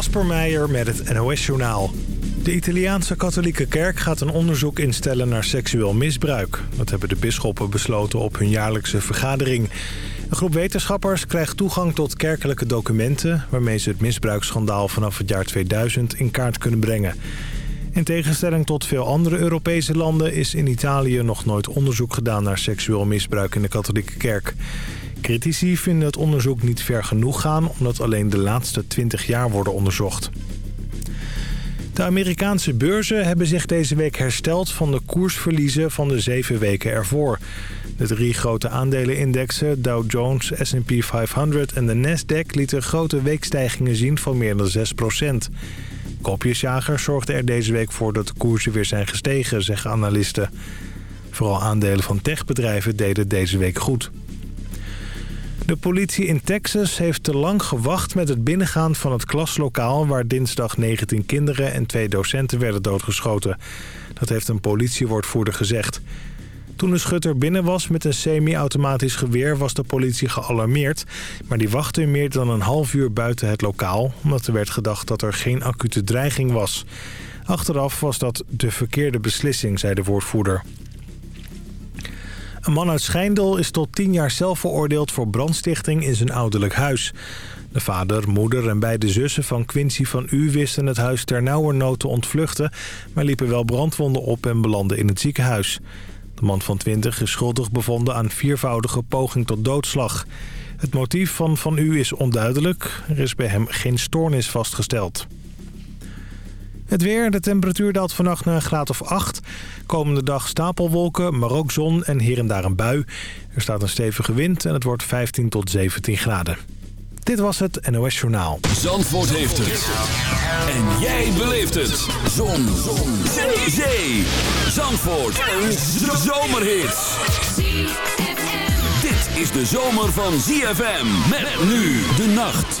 Kasper Meijer met het NOS-journaal. De Italiaanse katholieke kerk gaat een onderzoek instellen naar seksueel misbruik. Dat hebben de bisschoppen besloten op hun jaarlijkse vergadering. Een groep wetenschappers krijgt toegang tot kerkelijke documenten... waarmee ze het misbruiksschandaal vanaf het jaar 2000 in kaart kunnen brengen. In tegenstelling tot veel andere Europese landen... is in Italië nog nooit onderzoek gedaan naar seksueel misbruik in de katholieke kerk. Critici vinden het onderzoek niet ver genoeg gaan... omdat alleen de laatste 20 jaar worden onderzocht. De Amerikaanse beurzen hebben zich deze week hersteld van de koersverliezen van de zeven weken ervoor. De drie grote aandelenindexen, Dow Jones, S&P 500 en de Nasdaq... lieten grote weekstijgingen zien van meer dan 6% Kopjesjagers zorgden er deze week voor dat de koersen weer zijn gestegen, zeggen analisten. Vooral aandelen van techbedrijven deden deze week goed. De politie in Texas heeft te lang gewacht met het binnengaan van het klaslokaal... waar dinsdag 19 kinderen en twee docenten werden doodgeschoten. Dat heeft een politiewoordvoerder gezegd. Toen de schutter binnen was met een semi-automatisch geweer was de politie gealarmeerd. Maar die wachtte meer dan een half uur buiten het lokaal... omdat er werd gedacht dat er geen acute dreiging was. Achteraf was dat de verkeerde beslissing, zei de woordvoerder. Een man uit Schijndel is tot 10 jaar zelf veroordeeld voor brandstichting in zijn ouderlijk huis. De vader, moeder en beide zussen van Quincy van U wisten het huis ter nauwernood te ontvluchten... maar liepen wel brandwonden op en belanden in het ziekenhuis. De man van 20 is schuldig bevonden aan viervoudige poging tot doodslag. Het motief van Van U is onduidelijk. Er is bij hem geen stoornis vastgesteld. Het weer, de temperatuur daalt vannacht naar een graad of 8. Komende dag stapelwolken, maar ook zon en hier en daar een bui. Er staat een stevige wind en het wordt 15 tot 17 graden. Dit was het NOS Journaal. Zandvoort heeft het. En jij beleeft het. Zon. zon. Zee. Zee. Zandvoort. Een zomerhit. Dit is de zomer van ZFM. Met nu de nacht.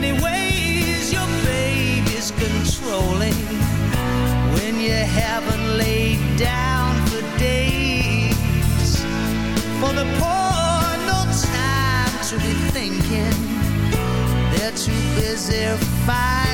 many ways your baby's controlling when you haven't laid down for days. For the poor, no time to be thinking. They're too busy fighting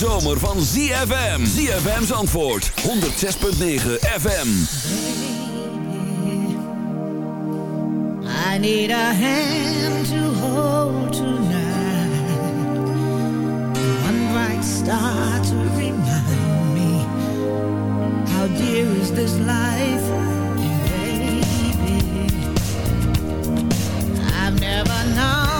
zomer van ZFM. ZFM's antwoord. 106.9 FM. Baby, I need a hand to hold tonight. One bright star to remind me. How dear is this life? Baby, I've never known.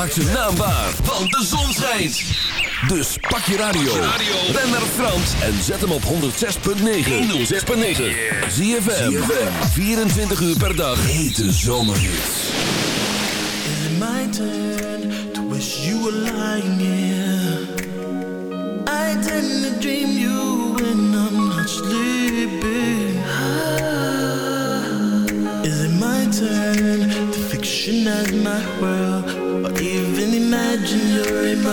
Maak ze naambaar, want de zon schijnt. Dus pak je radio. Ben naar Frans en zet hem op 106.9. 106.9. Zie je 24 uur per dag. Hete zomerhits. Is it my turn to wish you were lying here? I tend to dream you when I'm not sleeping. Ah. Is it my turn to fictionize my world?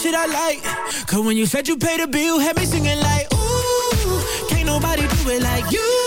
Shit I like. Cause when you said you paid the bill, had me singing like, ooh, can't nobody do it like you.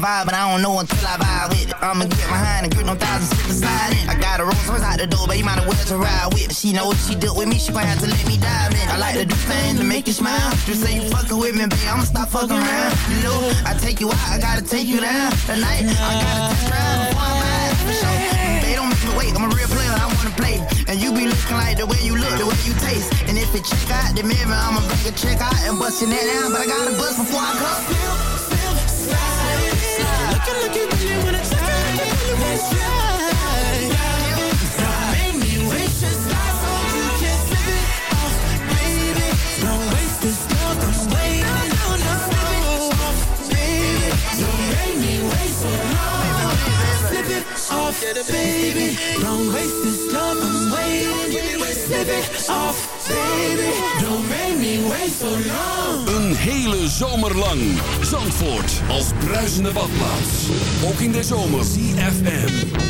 Vibe, but I don't know until I vibe with it. I'ma get behind and grip no thousand slip beside it. I got a Rolls Royce out the door, but you might as well to ride with. She know what she do with me, she gon' have to let me dive in. I like to do things to make you smile. Just say you fuckin' with me, babe, I'ma stop fucking around. You know, I take you out, I gotta take you down. Tonight, I gotta test drive before I'm out for sure. They don't make me wait, I'm a real player, I wanna play. And you be looking like the way you look, the way you taste. And if it check out the mirror, I'ma bring a check out and bust your neck down. But I gotta bust before I come look at you when I turn, try? Off, baby. Don't waste this love, I'm waiting. Slip it off, baby. Don't make me wait so long. Een hele zomer lang. Zandvoort als bruisende badplaats. Ook in de zomer. CFM.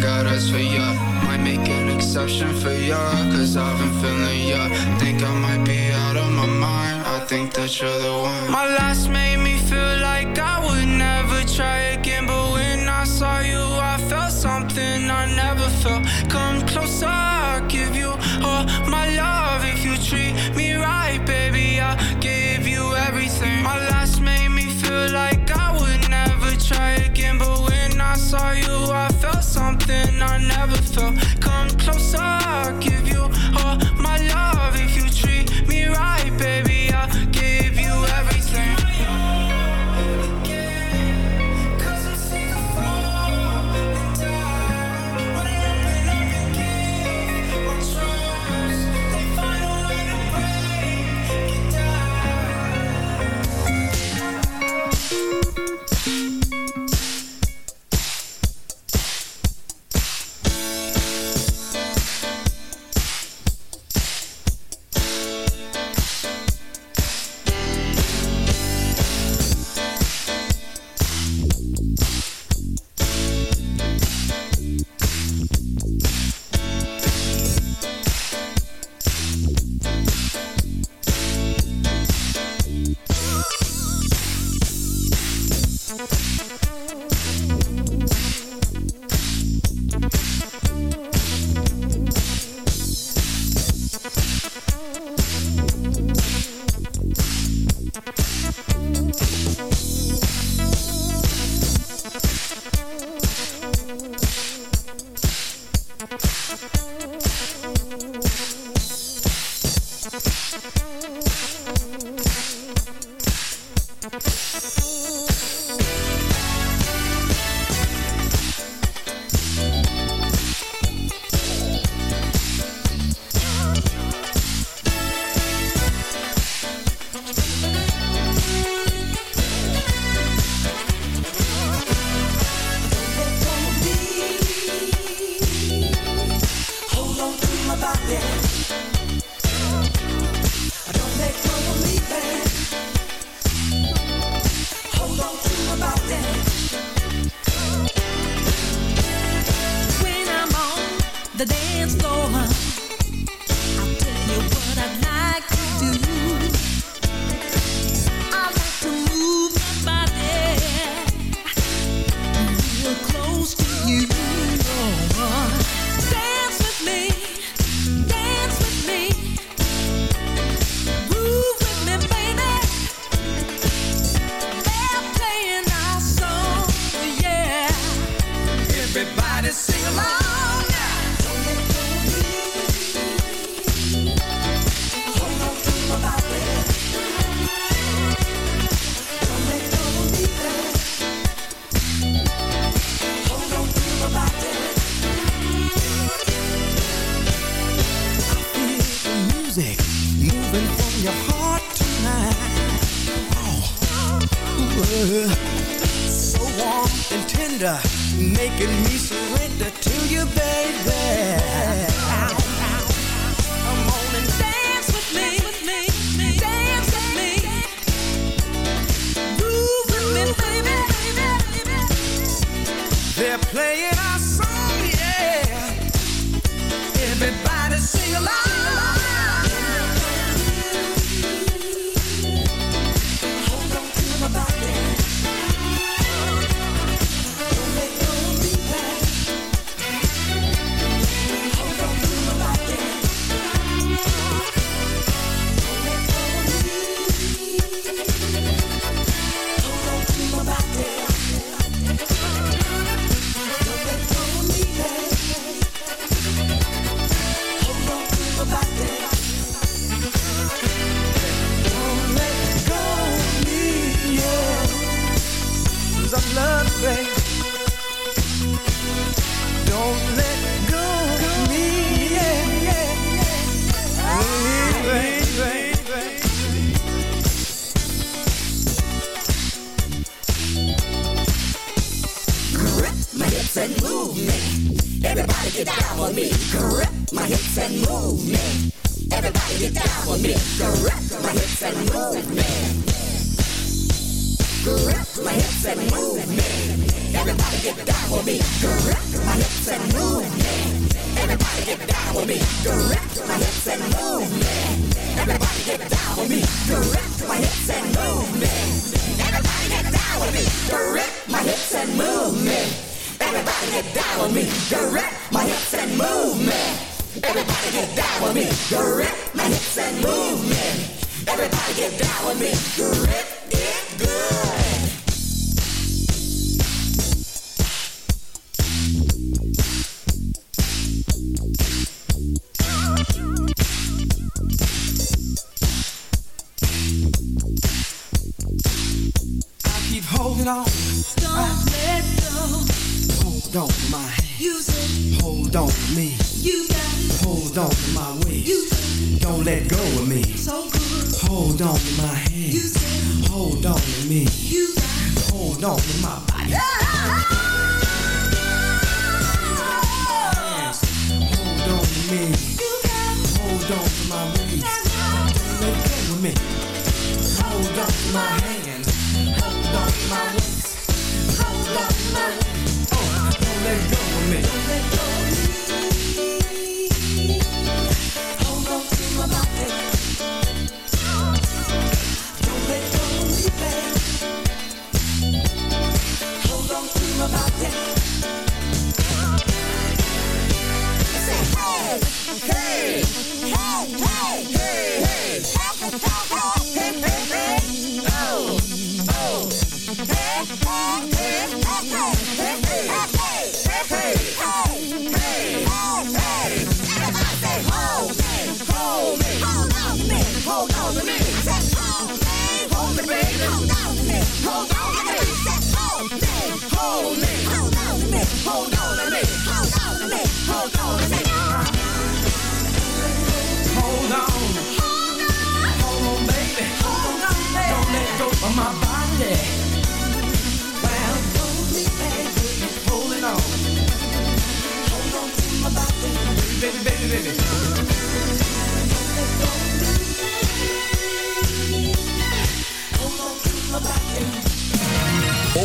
got eyes for ya. Might make an exception for ya Cause I've been feeling ya. Think I might be out of my mind. I think that you're the one. My last made me feel like I would never try again up my hands, hold up my waist, hold my waist. Don't let go of me. Don't let go of me. Hold on to my body. Don't let go of me. Hold on to my body. Hold on to me. Hold on to me. Hold on to me. Hold on. Hold on. Baby. Hold on, baby. Don't let go of my body. Well, don't be baby. Holding on. Hold on to my body. Baby, baby, baby.